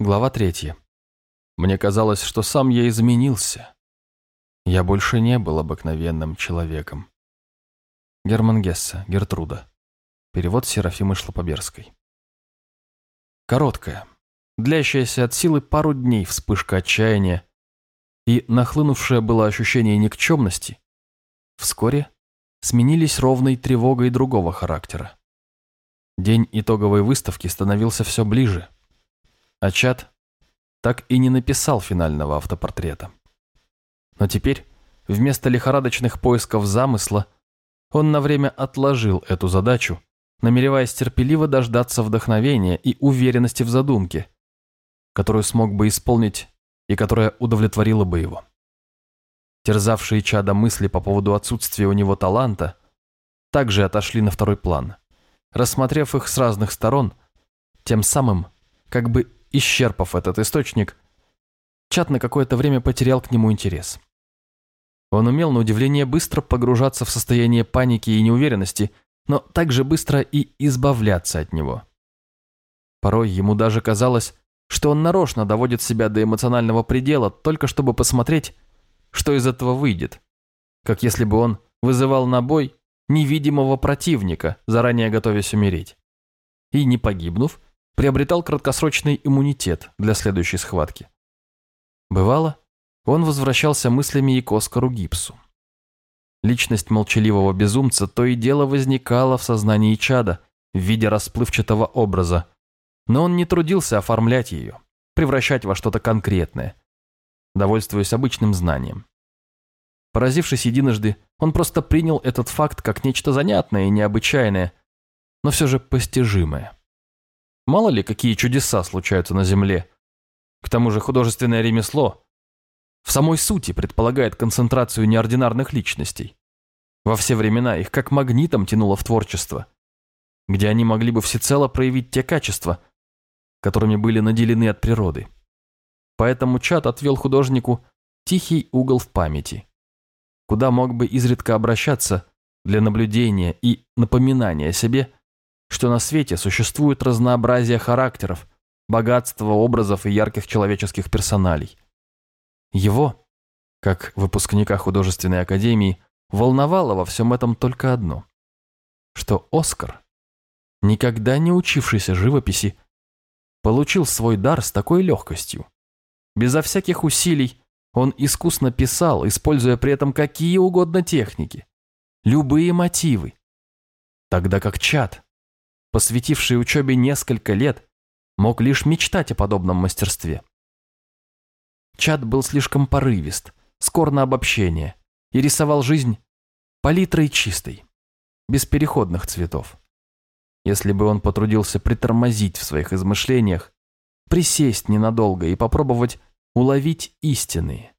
Глава третья. Мне казалось, что сам я изменился. Я больше не был обыкновенным человеком. Герман Гесса, Гертруда. Перевод Серафимы Шлопоберской. Короткая, длящаяся от силы пару дней вспышка отчаяния и нахлынувшее было ощущение никчемности, вскоре сменились ровной тревогой другого характера. День итоговой выставки становился все ближе, а чат так и не написал финального автопортрета. Но теперь, вместо лихорадочных поисков замысла, он на время отложил эту задачу, намереваясь терпеливо дождаться вдохновения и уверенности в задумке, которую смог бы исполнить и которая удовлетворила бы его. Терзавшие чада мысли по поводу отсутствия у него таланта также отошли на второй план – рассмотрев их с разных сторон, тем самым, как бы исчерпав этот источник, Чат на какое-то время потерял к нему интерес. Он умел, на удивление, быстро погружаться в состояние паники и неуверенности, но также быстро и избавляться от него. Порой ему даже казалось, что он нарочно доводит себя до эмоционального предела, только чтобы посмотреть, что из этого выйдет, как если бы он вызывал на бой невидимого противника, заранее готовясь умереть. И, не погибнув, приобретал краткосрочный иммунитет для следующей схватки. Бывало, он возвращался мыслями и к Оскару Гипсу. Личность молчаливого безумца то и дело возникала в сознании Чада в виде расплывчатого образа, но он не трудился оформлять ее, превращать во что-то конкретное, довольствуясь обычным знанием. Поразившись единожды, он просто принял этот факт как нечто занятное и необычайное, но все же постижимое. Мало ли, какие чудеса случаются на Земле. К тому же художественное ремесло в самой сути предполагает концентрацию неординарных личностей. Во все времена их как магнитом тянуло в творчество, где они могли бы всецело проявить те качества, которыми были наделены от природы. Поэтому Чат отвел художнику тихий угол в памяти, куда мог бы изредка обращаться для наблюдения и напоминания себе, что на свете существует разнообразие характеров, богатство образов и ярких человеческих персоналей. Его, как выпускника художественной академии, волновало во всем этом только одно, что Оскар, никогда не учившийся живописи, получил свой дар с такой легкостью, безо всяких усилий он искусно писал, используя при этом какие угодно техники, любые мотивы. Тогда как Чат, посвятивший учебе несколько лет, мог лишь мечтать о подобном мастерстве. Чат был слишком порывист, скор на обобщение и рисовал жизнь палитрой чистой, без переходных цветов. Если бы он потрудился притормозить в своих измышлениях, присесть ненадолго и попробовать уловить истинные,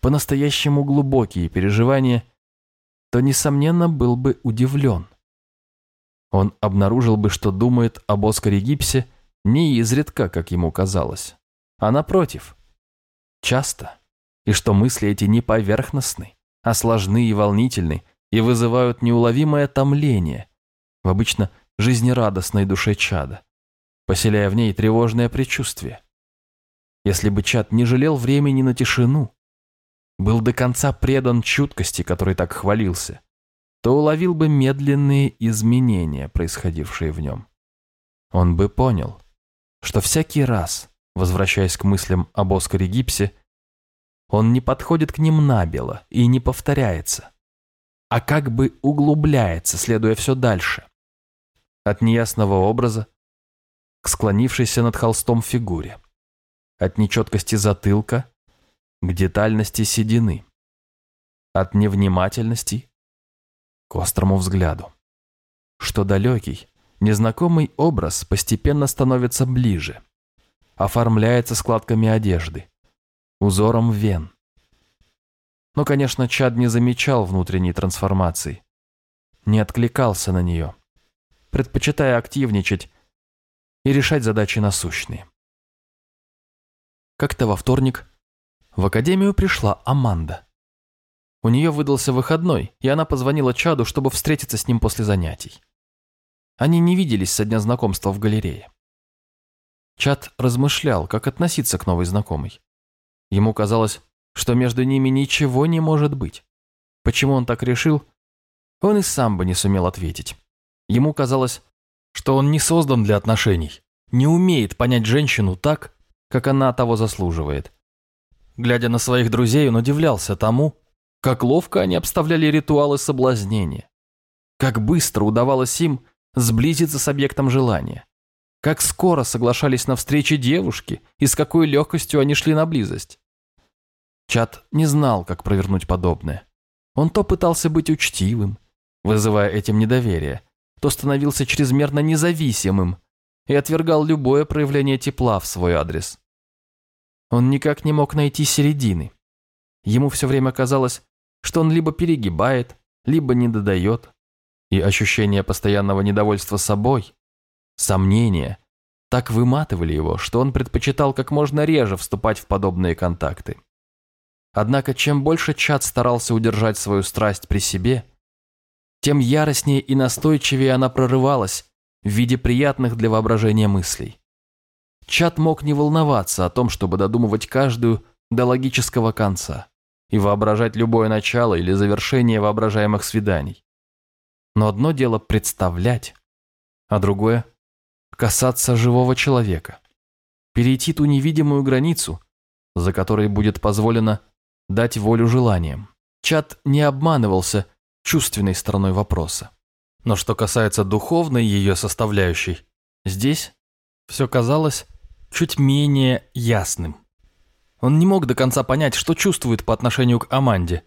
по-настоящему глубокие переживания, то, несомненно, был бы удивлен. Он обнаружил бы, что думает об Оскаре Гипсе не изредка, как ему казалось, а напротив, часто, и что мысли эти не поверхностны, а сложны и волнительны, и вызывают неуловимое томление в обычно жизнерадостной душе чада, поселяя в ней тревожное предчувствие. Если бы Чат не жалел времени на тишину, был до конца предан чуткости, которой так хвалился, то уловил бы медленные изменения, происходившие в нем. Он бы понял, что всякий раз, возвращаясь к мыслям об Оскаре Гипсе, он не подходит к ним набело и не повторяется, а как бы углубляется, следуя все дальше. От неясного образа к склонившейся над холстом фигуре от нечеткости затылка к детальности седины, от невнимательности к острому взгляду. Что далекий, незнакомый образ постепенно становится ближе, оформляется складками одежды, узором вен. Но, конечно, Чад не замечал внутренней трансформации, не откликался на нее, предпочитая активничать и решать задачи насущные. Как-то во вторник в академию пришла Аманда. У нее выдался выходной, и она позвонила Чаду, чтобы встретиться с ним после занятий. Они не виделись со дня знакомства в галерее. Чат размышлял, как относиться к новой знакомой. Ему казалось, что между ними ничего не может быть. Почему он так решил, он и сам бы не сумел ответить. Ему казалось, что он не создан для отношений, не умеет понять женщину так, как она того заслуживает. Глядя на своих друзей, он удивлялся тому, как ловко они обставляли ритуалы соблазнения, как быстро удавалось им сблизиться с объектом желания, как скоро соглашались на встречи девушки и с какой легкостью они шли на близость. Чат не знал, как провернуть подобное. Он то пытался быть учтивым, вызывая этим недоверие, то становился чрезмерно независимым и отвергал любое проявление тепла в свой адрес. Он никак не мог найти середины. Ему все время казалось, что он либо перегибает, либо не додает, и ощущение постоянного недовольства собой, сомнения, так выматывали его, что он предпочитал как можно реже вступать в подобные контакты. Однако чем больше Чат старался удержать свою страсть при себе, тем яростнее и настойчивее она прорывалась в виде приятных для воображения мыслей. Чат мог не волноваться о том, чтобы додумывать каждую до логического конца и воображать любое начало или завершение воображаемых свиданий. Но одно дело представлять, а другое – касаться живого человека, перейти ту невидимую границу, за которой будет позволено дать волю желаниям. Чат не обманывался чувственной стороной вопроса. Но что касается духовной ее составляющей, здесь все казалось чуть менее ясным. Он не мог до конца понять, что чувствует по отношению к Аманде.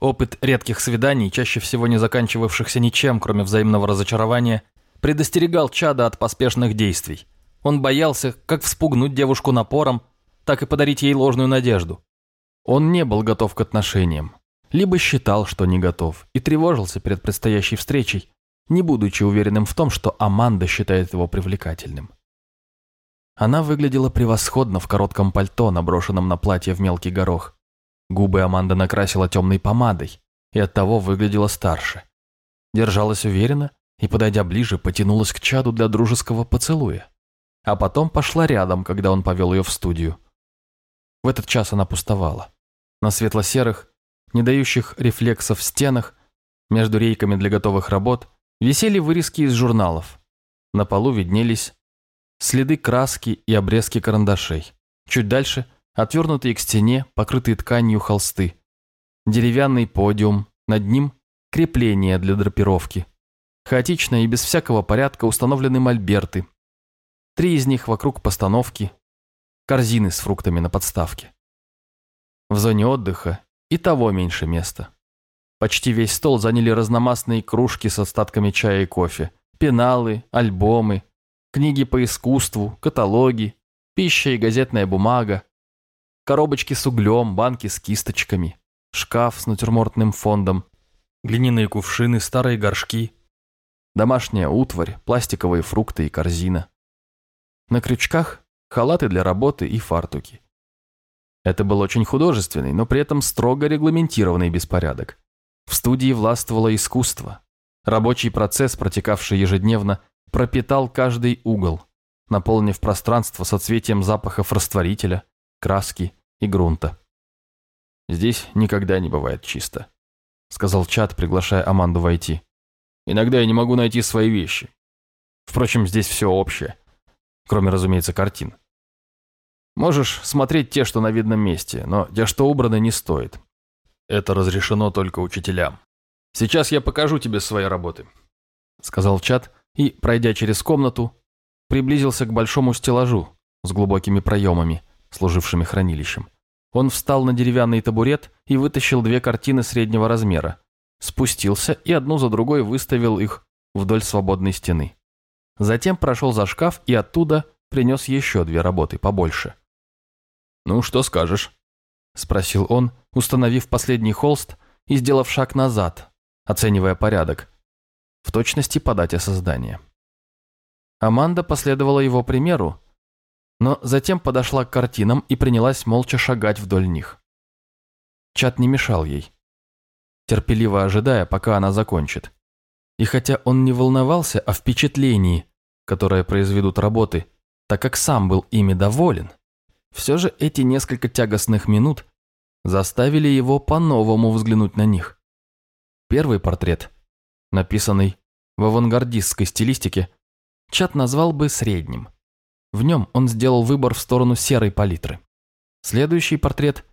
Опыт редких свиданий, чаще всего не заканчивавшихся ничем, кроме взаимного разочарования, предостерегал Чада от поспешных действий. Он боялся как вспугнуть девушку напором, так и подарить ей ложную надежду. Он не был готов к отношениям либо считал, что не готов, и тревожился перед предстоящей встречей, не будучи уверенным в том, что Аманда считает его привлекательным. Она выглядела превосходно в коротком пальто, наброшенном на платье в мелкий горох. Губы Аманда накрасила темной помадой и оттого выглядела старше. Держалась уверенно и, подойдя ближе, потянулась к чаду для дружеского поцелуя. А потом пошла рядом, когда он повел ее в студию. В этот час она пустовала. На светло-серых, не дающих рефлексов стенах, между рейками для готовых работ, висели вырезки из журналов. На полу виднелись следы краски и обрезки карандашей. Чуть дальше отвернутые к стене, покрытые тканью холсты. Деревянный подиум, над ним крепление для драпировки. Хаотично и без всякого порядка установлены мольберты. Три из них вокруг постановки, корзины с фруктами на подставке. В зоне отдыха и того меньше места. Почти весь стол заняли разномастные кружки с остатками чая и кофе, пеналы, альбомы, книги по искусству, каталоги, пища и газетная бумага, коробочки с углем, банки с кисточками, шкаф с натюрмортным фондом, глиняные кувшины, старые горшки, домашняя утварь, пластиковые фрукты и корзина. На крючках халаты для работы и фартуки. Это был очень художественный, но при этом строго регламентированный беспорядок. В студии властвовало искусство. Рабочий процесс, протекавший ежедневно, пропитал каждый угол, наполнив пространство соцветием запахов растворителя, краски и грунта. «Здесь никогда не бывает чисто», — сказал Чат, приглашая Аманду войти. «Иногда я не могу найти свои вещи. Впрочем, здесь все общее, кроме, разумеется, картин. Можешь смотреть те, что на видном месте, но те, что убраны, не стоит. Это разрешено только учителям. Сейчас я покажу тебе свои работы», — сказал Чат и, пройдя через комнату, приблизился к большому стеллажу с глубокими проемами, служившими хранилищем. Он встал на деревянный табурет и вытащил две картины среднего размера, спустился и одну за другой выставил их вдоль свободной стены. Затем прошел за шкаф и оттуда принес еще две работы побольше. «Ну, что скажешь?» – спросил он, установив последний холст и сделав шаг назад, оценивая порядок. В точности подать о создании. Аманда последовала его примеру, но затем подошла к картинам и принялась молча шагать вдоль них. Чат не мешал ей, терпеливо ожидая, пока она закончит. И хотя он не волновался о впечатлении, которое произведут работы, так как сам был ими доволен, все же эти несколько тягостных минут заставили его по-новому взглянуть на них. Первый портрет, написанный в авангардистской стилистике, Чат назвал бы средним. В нем он сделал выбор в сторону серой палитры. Следующий портрет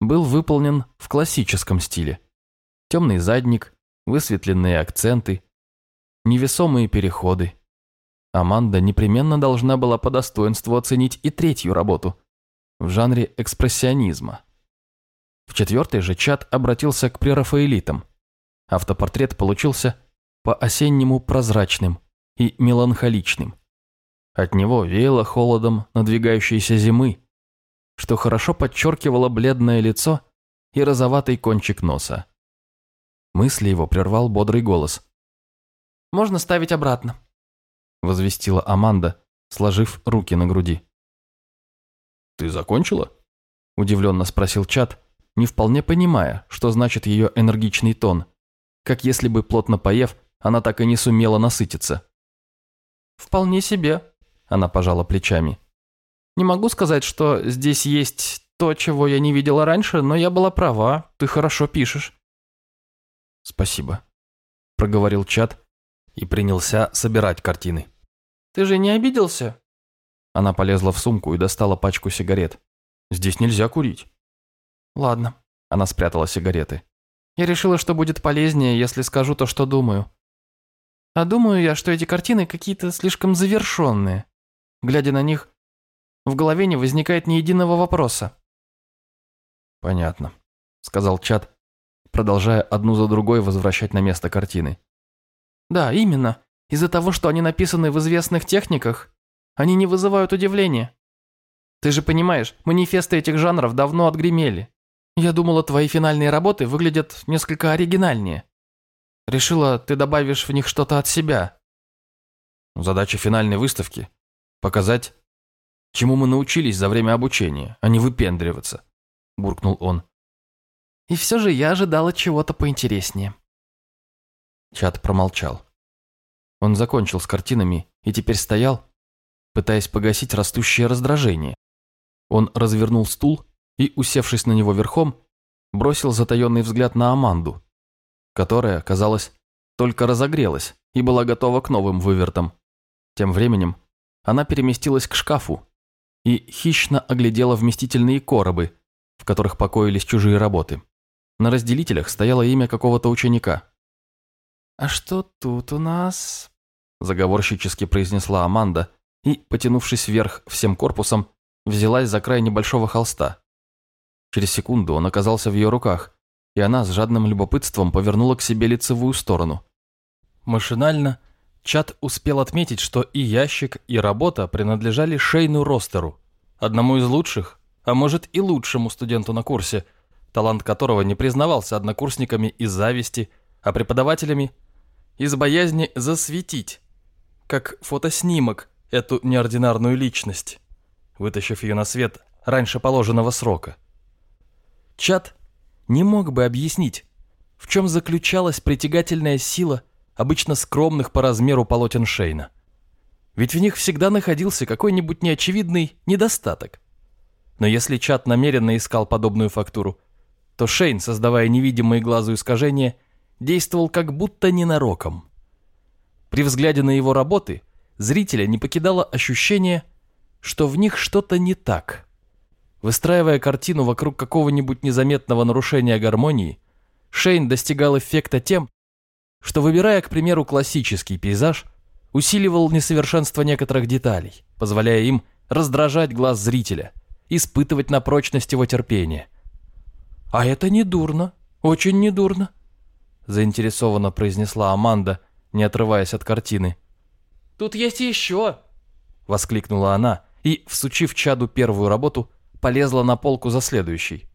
был выполнен в классическом стиле. Темный задник, высветленные акценты, невесомые переходы. Аманда непременно должна была по достоинству оценить и третью работу в жанре экспрессионизма. В четвертой же чат обратился к прерафаэлитам. Автопортрет получился по-осеннему прозрачным и меланхоличным. От него веяло холодом надвигающейся зимы, что хорошо подчеркивало бледное лицо и розоватый кончик носа. Мысли его прервал бодрый голос. «Можно ставить обратно», – возвестила Аманда, сложив руки на груди. «Ты закончила?» – удивленно спросил Чат, не вполне понимая, что значит ее энергичный тон, как если бы, плотно поев, она так и не сумела насытиться. «Вполне себе», – она пожала плечами. «Не могу сказать, что здесь есть то, чего я не видела раньше, но я была права, ты хорошо пишешь». «Спасибо», – проговорил Чат и принялся собирать картины. «Ты же не обиделся?» Она полезла в сумку и достала пачку сигарет. «Здесь нельзя курить». «Ладно», – она спрятала сигареты. «Я решила, что будет полезнее, если скажу то, что думаю. А думаю я, что эти картины какие-то слишком завершенные. Глядя на них, в голове не возникает ни единого вопроса». «Понятно», – сказал Чат, продолжая одну за другой возвращать на место картины. «Да, именно. Из-за того, что они написаны в известных техниках, они не вызывают удивления. Ты же понимаешь, манифесты этих жанров давно отгремели. Я думала, твои финальные работы выглядят несколько оригинальнее. Решила, ты добавишь в них что-то от себя. Задача финальной выставки – показать, чему мы научились за время обучения, а не выпендриваться, буркнул он. И все же я ожидала чего-то поинтереснее. Чат промолчал. Он закончил с картинами и теперь стоял, пытаясь погасить растущее раздражение. Он развернул стул и, усевшись на него верхом, бросил затаенный взгляд на Аманду, которая, казалось, только разогрелась и была готова к новым вывертам. Тем временем она переместилась к шкафу и хищно оглядела вместительные коробы, в которых покоились чужие работы. На разделителях стояло имя какого-то ученика. «А что тут у нас?» заговорщически произнесла Аманда и, потянувшись вверх всем корпусом, взялась за край небольшого холста, Через секунду он оказался в ее руках, и она с жадным любопытством повернула к себе лицевую сторону. Машинально Чат успел отметить, что и ящик, и работа принадлежали Шейну Ростеру, одному из лучших, а может и лучшему студенту на курсе, талант которого не признавался однокурсниками из зависти, а преподавателями из боязни засветить, как фотоснимок, эту неординарную личность, вытащив ее на свет раньше положенного срока. Чат не мог бы объяснить, в чем заключалась притягательная сила обычно скромных по размеру полотен Шейна. Ведь в них всегда находился какой-нибудь неочевидный недостаток. Но если Чат намеренно искал подобную фактуру, то Шейн, создавая невидимые глазу искажения, действовал как будто ненароком. При взгляде на его работы зрителя не покидало ощущение, что в них что-то не так – Выстраивая картину вокруг какого-нибудь незаметного нарушения гармонии, Шейн достигал эффекта тем, что, выбирая, к примеру, классический пейзаж, усиливал несовершенство некоторых деталей, позволяя им раздражать глаз зрителя, испытывать на прочность его терпения. «А это не дурно, очень не дурно», заинтересованно произнесла Аманда, не отрываясь от картины. «Тут есть еще!» — воскликнула она и, всучив чаду первую работу, полезла на полку за следующей.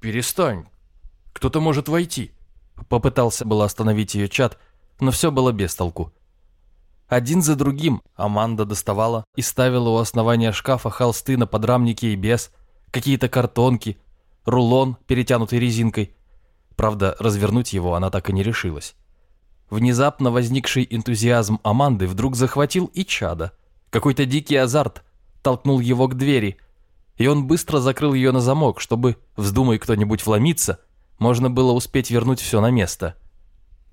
«Перестань. Кто-то может войти». Попытался было остановить ее чат, но все было без толку. Один за другим Аманда доставала и ставила у основания шкафа холсты на подрамнике и без, какие-то картонки, рулон, перетянутый резинкой. Правда, развернуть его она так и не решилась. Внезапно возникший энтузиазм Аманды вдруг захватил и чада, Какой-то дикий азарт толкнул его к двери, и он быстро закрыл ее на замок, чтобы, вздумай кто-нибудь вломиться, можно было успеть вернуть все на место.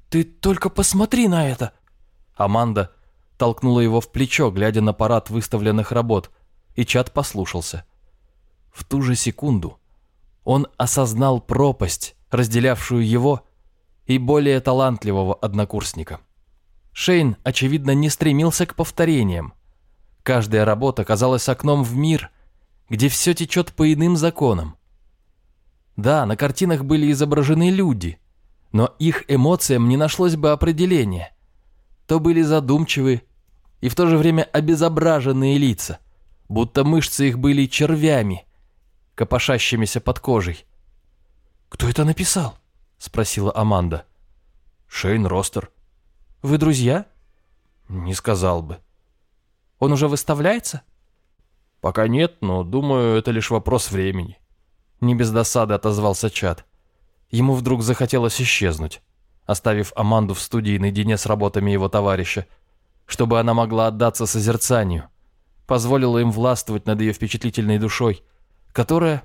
«Ты только посмотри на это!» Аманда толкнула его в плечо, глядя на парад выставленных работ, и Чат послушался. В ту же секунду он осознал пропасть, разделявшую его и более талантливого однокурсника. Шейн, очевидно, не стремился к повторениям. Каждая работа казалась окном в мир, где все течет по иным законам. Да, на картинах были изображены люди, но их эмоциям не нашлось бы определения. То были задумчивые и в то же время обезображенные лица, будто мышцы их были червями, копошащимися под кожей. «Кто это написал?» — спросила Аманда. «Шейн Ростер». «Вы друзья?» «Не сказал бы». «Он уже выставляется?» «Пока нет, но, думаю, это лишь вопрос времени». Не без досады отозвался Чат. Ему вдруг захотелось исчезнуть, оставив Аманду в студии наедине с работами его товарища, чтобы она могла отдаться созерцанию, позволила им властвовать над ее впечатлительной душой, которая,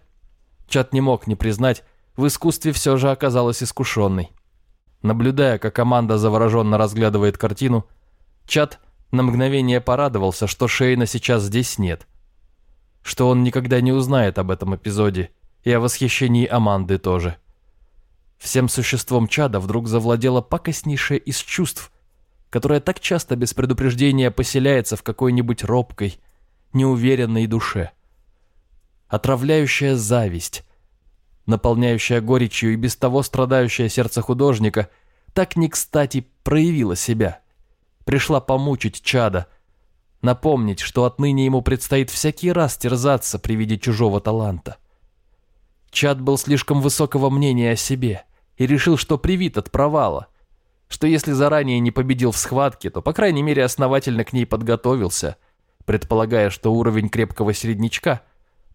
Чат не мог не признать, в искусстве все же оказалась искушенной. Наблюдая, как команда завороженно разглядывает картину, Чат на мгновение порадовался, что Шейна сейчас здесь нет, что он никогда не узнает об этом эпизоде и о восхищении Аманды тоже. Всем существом чада вдруг завладело пакостнейшее из чувств, которое так часто без предупреждения поселяется в какой-нибудь робкой, неуверенной душе. Отравляющая зависть, наполняющая горечью и без того страдающее сердце художника, так не кстати проявила себя. Пришла помучить чада, напомнить, что отныне ему предстоит всякий раз терзаться при виде чужого таланта. Чад был слишком высокого мнения о себе и решил, что привит от провала, что если заранее не победил в схватке, то, по крайней мере, основательно к ней подготовился, предполагая, что уровень крепкого середнячка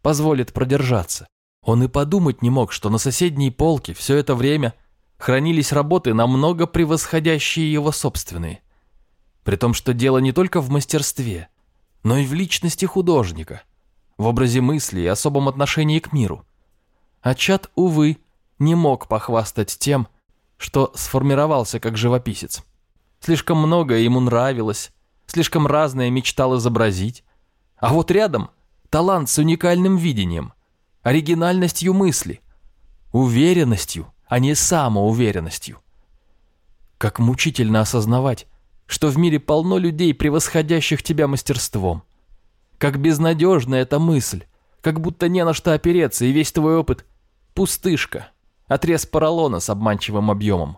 позволит продержаться. Он и подумать не мог, что на соседней полке все это время хранились работы, намного превосходящие его собственные. При том, что дело не только в мастерстве, но и в личности художника, в образе мысли и особом отношении к миру. А Чат, увы, не мог похвастать тем, что сформировался как живописец. Слишком многое ему нравилось, слишком разное мечтал изобразить. А вот рядом талант с уникальным видением, оригинальностью мысли, уверенностью, а не самоуверенностью. Как мучительно осознавать, что в мире полно людей, превосходящих тебя мастерством. Как безнадежна эта мысль, как будто не на что опереться, и весь твой опыт Пустышка. Отрез поролона с обманчивым объемом.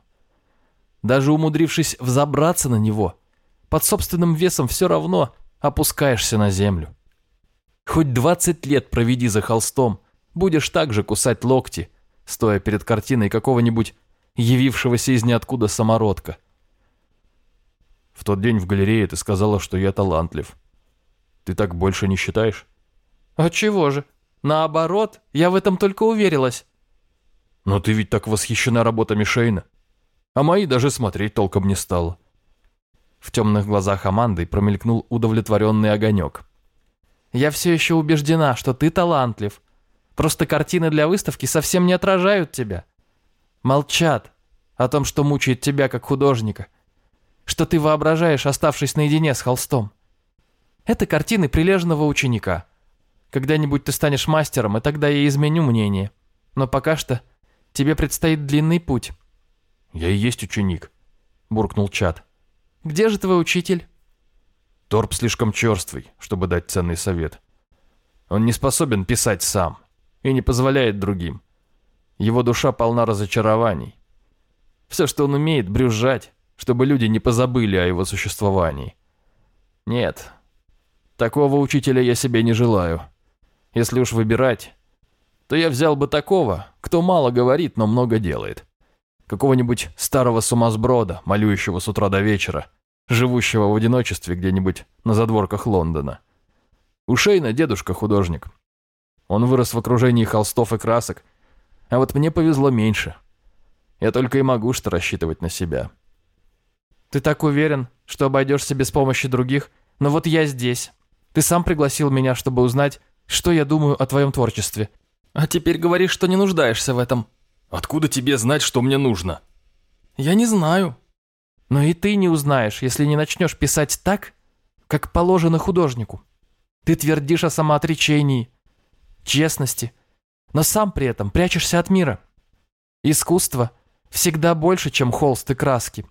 Даже умудрившись взобраться на него, под собственным весом все равно опускаешься на землю. Хоть двадцать лет проведи за холстом, будешь так же кусать локти, стоя перед картиной какого-нибудь явившегося из ниоткуда самородка. В тот день в галерее ты сказала, что я талантлив. Ты так больше не считаешь? А чего же? Наоборот, я в этом только уверилась. Но ты ведь так восхищена работами Шейна. А мои даже смотреть толком не стало. В темных глазах Аманды промелькнул удовлетворенный огонек. «Я все еще убеждена, что ты талантлив. Просто картины для выставки совсем не отражают тебя. Молчат о том, что мучает тебя как художника. Что ты воображаешь, оставшись наедине с холстом. Это картины прилежного ученика. Когда-нибудь ты станешь мастером, и тогда я изменю мнение. Но пока что тебе предстоит длинный путь». «Я и есть ученик», — буркнул Чат. «Где же твой учитель?» Торп слишком черствый, чтобы дать ценный совет. Он не способен писать сам и не позволяет другим. Его душа полна разочарований. Все, что он умеет, брюзжать, чтобы люди не позабыли о его существовании. Нет, такого учителя я себе не желаю. Если уж выбирать, то я взял бы такого, кто мало говорит, но много делает. Какого-нибудь старого сумасброда, малюющего с утра до вечера, живущего в одиночестве где-нибудь на задворках Лондона. У Шейна дедушка художник. Он вырос в окружении холстов и красок, а вот мне повезло меньше. Я только и могу что рассчитывать на себя. Ты так уверен, что обойдешься без помощи других, но вот я здесь. Ты сам пригласил меня, чтобы узнать, что я думаю о твоем творчестве. А теперь говоришь, что не нуждаешься в этом. Откуда тебе знать, что мне нужно? Я не знаю. Но и ты не узнаешь, если не начнешь писать так, как положено художнику. Ты твердишь о самоотречении, честности, но сам при этом прячешься от мира. Искусство всегда больше, чем холст и краски.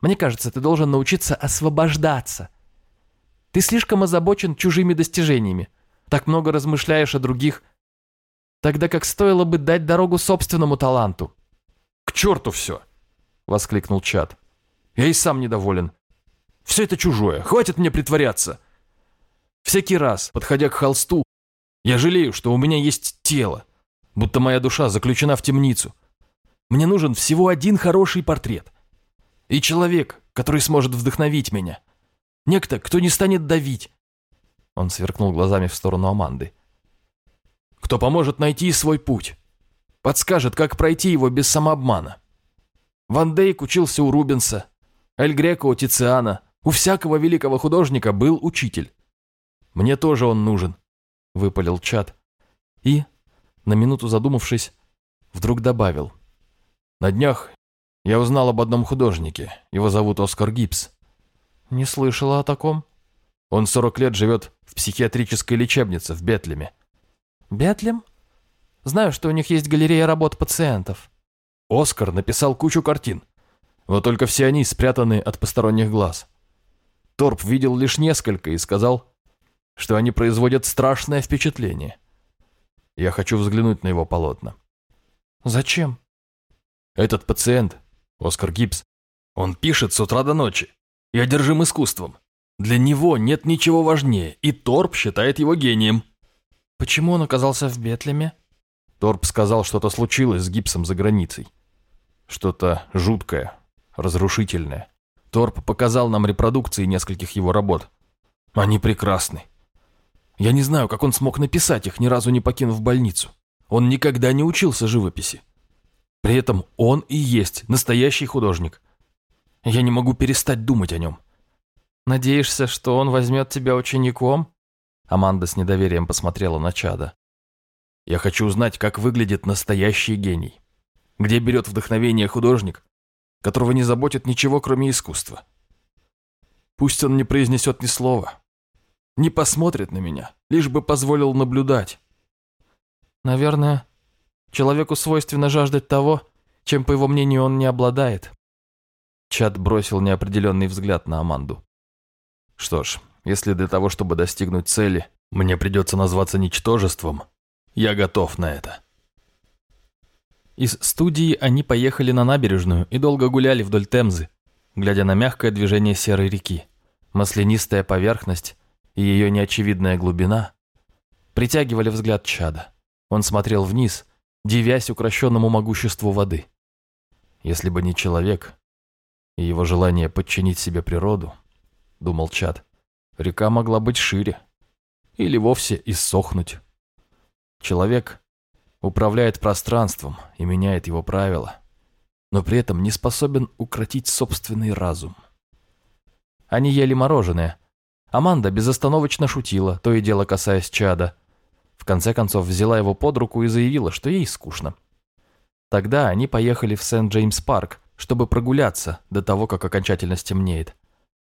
Мне кажется, ты должен научиться освобождаться. Ты слишком озабочен чужими достижениями, так много размышляешь о других, тогда как стоило бы дать дорогу собственному таланту. «К черту все!» — воскликнул Чад. «Я и сам недоволен. Все это чужое, хватит мне притворяться. Всякий раз, подходя к холсту, я жалею, что у меня есть тело, будто моя душа заключена в темницу. Мне нужен всего один хороший портрет. И человек, который сможет вдохновить меня. Некто, кто не станет давить. Он сверкнул глазами в сторону Аманды. Кто поможет найти свой путь. Подскажет, как пройти его без самообмана. Ван Дейк учился у Рубенса, Эль Греко у Тициана. У всякого великого художника был учитель. Мне тоже он нужен, выпалил Чат. И, на минуту задумавшись, вдруг добавил. На днях я узнал об одном художнике. Его зовут Оскар Гибс. Не слышала о таком. Он 40 лет живет в психиатрической лечебнице в Бетлеме. Бетлем? Знаю, что у них есть галерея работ пациентов. Оскар написал кучу картин. Вот только все они спрятаны от посторонних глаз. Торп видел лишь несколько и сказал, что они производят страшное впечатление. Я хочу взглянуть на его полотна. Зачем? Этот пациент, Оскар Гибс, он пишет с утра до ночи и одержим искусством. Для него нет ничего важнее, и Торп считает его гением. Почему он оказался в Бетлеме? Торп сказал, что-то случилось с Гибсом за границей. Что-то жуткое, разрушительное. Торп показал нам репродукции нескольких его работ. Они прекрасны. Я не знаю, как он смог написать их, ни разу не покинув больницу. Он никогда не учился живописи. При этом он и есть настоящий художник. Я не могу перестать думать о нем. Надеешься, что он возьмет тебя учеником? Аманда с недоверием посмотрела на Чада. Я хочу узнать, как выглядит настоящий гений. Где берет вдохновение художник, которого не заботит ничего, кроме искусства. Пусть он не произнесет ни слова, не посмотрит на меня, лишь бы позволил наблюдать. Наверное, человеку свойственно жаждать того, чем, по его мнению, он не обладает. Чад бросил неопределенный взгляд на Аманду. Что ж, если для того, чтобы достигнуть цели, мне придется назваться ничтожеством, я готов на это. Из студии они поехали на набережную и долго гуляли вдоль Темзы, глядя на мягкое движение серой реки. Маслянистая поверхность и ее неочевидная глубина притягивали взгляд Чада. Он смотрел вниз, дивясь укращенному могуществу воды. Если бы не человек и его желание подчинить себе природу, думал Чад, река могла быть шире или вовсе иссохнуть. Человек управляет пространством и меняет его правила, но при этом не способен укротить собственный разум. Они ели мороженое. Аманда безостановочно шутила, то и дело касаясь чада. В конце концов взяла его под руку и заявила, что ей скучно. Тогда они поехали в Сент-Джеймс-парк, чтобы прогуляться до того, как окончательно стемнеет.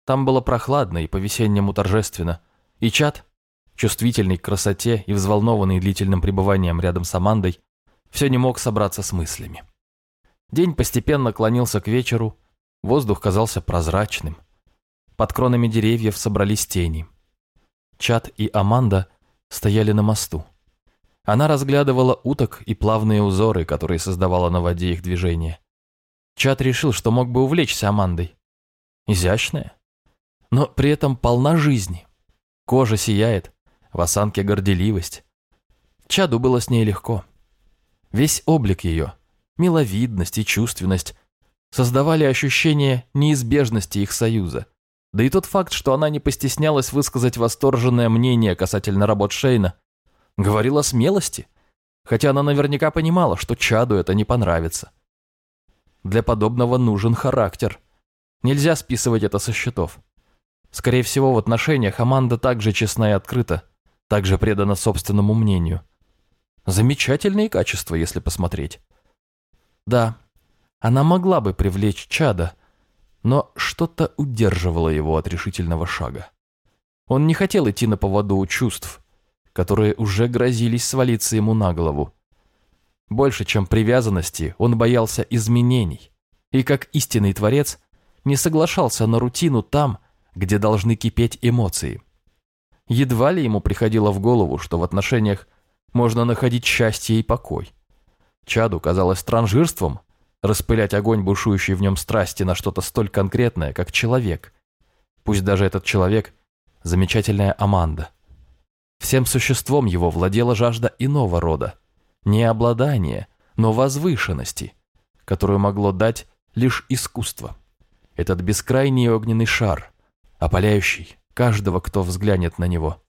Там было прохладно и по-весеннему торжественно, и чад чувствительный к красоте и взволнованный длительным пребыванием рядом с Амандой, все не мог собраться с мыслями. День постепенно клонился к вечеру, воздух казался прозрачным. Под кронами деревьев собрались тени. Чат и Аманда стояли на мосту. Она разглядывала уток и плавные узоры, которые создавала на воде их движение. Чат решил, что мог бы увлечься Амандой. Изящная, но при этом полна жизни. Кожа сияет, в осанке горделивость. Чаду было с ней легко. Весь облик ее, миловидность и чувственность создавали ощущение неизбежности их союза. Да и тот факт, что она не постеснялась высказать восторженное мнение касательно работ Шейна, говорил о смелости, хотя она наверняка понимала, что Чаду это не понравится. Для подобного нужен характер. Нельзя списывать это со счетов. Скорее всего, в отношениях Аманда также честна и открыта, также предана собственному мнению. Замечательные качества, если посмотреть. Да, она могла бы привлечь чада, но что-то удерживало его от решительного шага. Он не хотел идти на поводу у чувств, которые уже грозились свалиться ему на голову. Больше, чем привязанности, он боялся изменений, и как истинный творец не соглашался на рутину там, где должны кипеть эмоции. Едва ли ему приходило в голову, что в отношениях можно находить счастье и покой. Чаду казалось транжирством распылять огонь бушующей в нем страсти на что-то столь конкретное, как человек. Пусть даже этот человек – замечательная Аманда. Всем существом его владела жажда иного рода. Не обладания, но возвышенности, которую могло дать лишь искусство. Этот бескрайний огненный шар, опаляющий каждого, кто взглянет на него.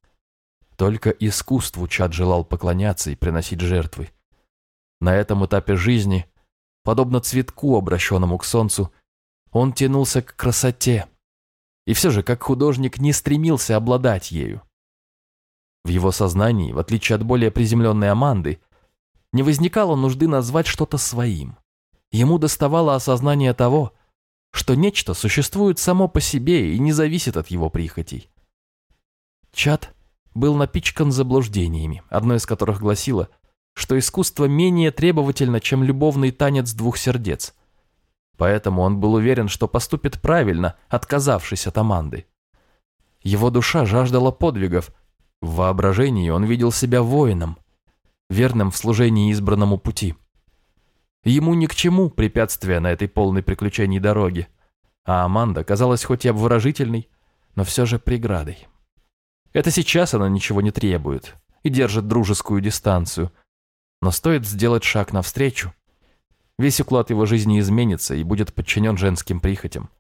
Только искусству Чад желал поклоняться и приносить жертвы. На этом этапе жизни, подобно цветку, обращенному к солнцу, он тянулся к красоте, и все же, как художник, не стремился обладать ею. В его сознании, в отличие от более приземленной Аманды, не возникало нужды назвать что-то своим. Ему доставало осознание того, что нечто существует само по себе и не зависит от его прихотей. Чат был напичкан заблуждениями, одно из которых гласило, что искусство менее требовательно, чем любовный танец двух сердец. Поэтому он был уверен, что поступит правильно, отказавшись от Аманды. Его душа жаждала подвигов. В воображении он видел себя воином, верным в служении избранному пути. Ему ни к чему препятствия на этой полной приключений дороге, а Аманда казалась хоть и обворожительной, но все же преградой. Это сейчас она ничего не требует и держит дружескую дистанцию. Но стоит сделать шаг навстречу, весь уклад его жизни изменится и будет подчинен женским прихотям.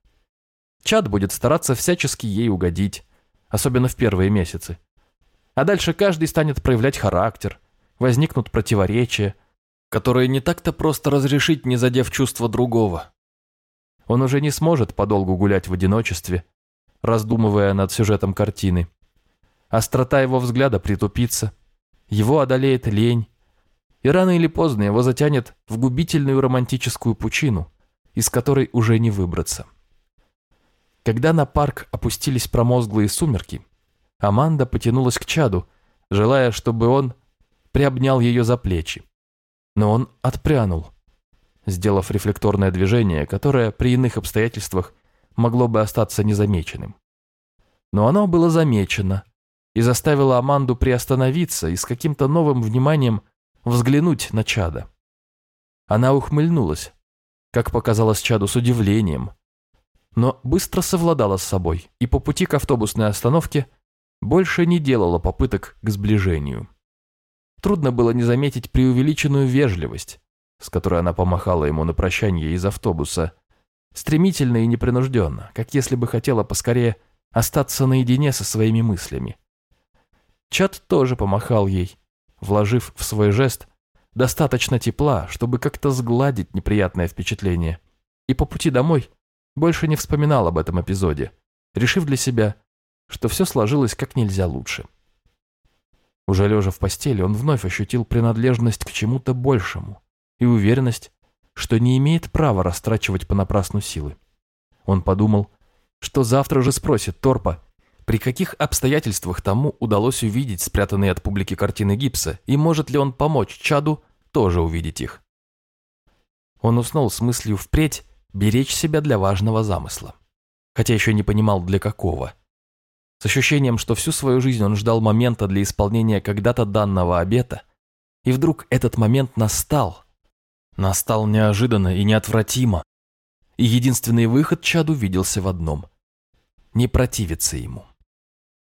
Чад будет стараться всячески ей угодить, особенно в первые месяцы. А дальше каждый станет проявлять характер, возникнут противоречия, которые не так-то просто разрешить, не задев чувства другого. Он уже не сможет подолгу гулять в одиночестве, раздумывая над сюжетом картины. Острота его взгляда притупится, его одолеет лень, и рано или поздно его затянет в губительную романтическую пучину, из которой уже не выбраться. Когда на парк опустились промозглые сумерки, Аманда потянулась к чаду, желая, чтобы он приобнял ее за плечи. Но он отпрянул, сделав рефлекторное движение, которое при иных обстоятельствах могло бы остаться незамеченным. Но оно было замечено, и заставила Аманду приостановиться и с каким-то новым вниманием взглянуть на чада. Она ухмыльнулась, как показалось чаду с удивлением, но быстро совладала с собой и по пути к автобусной остановке больше не делала попыток к сближению. Трудно было не заметить преувеличенную вежливость, с которой она помахала ему на прощание из автобуса, стремительно и непринужденно, как если бы хотела поскорее остаться наедине со своими мыслями. Чат тоже помахал ей, вложив в свой жест достаточно тепла, чтобы как-то сгладить неприятное впечатление. И по пути домой больше не вспоминал об этом эпизоде, решив для себя, что все сложилось как нельзя лучше. Уже лежа в постели, он вновь ощутил принадлежность к чему-то большему и уверенность, что не имеет права растрачивать понапрасну силы. Он подумал, что завтра же спросит Торпа, при каких обстоятельствах тому удалось увидеть спрятанные от публики картины гипса, и может ли он помочь Чаду тоже увидеть их? Он уснул с мыслью впредь беречь себя для важного замысла, хотя еще не понимал для какого. С ощущением, что всю свою жизнь он ждал момента для исполнения когда-то данного обета, и вдруг этот момент настал. Настал неожиданно и неотвратимо, и единственный выход Чаду виделся в одном – не противиться ему.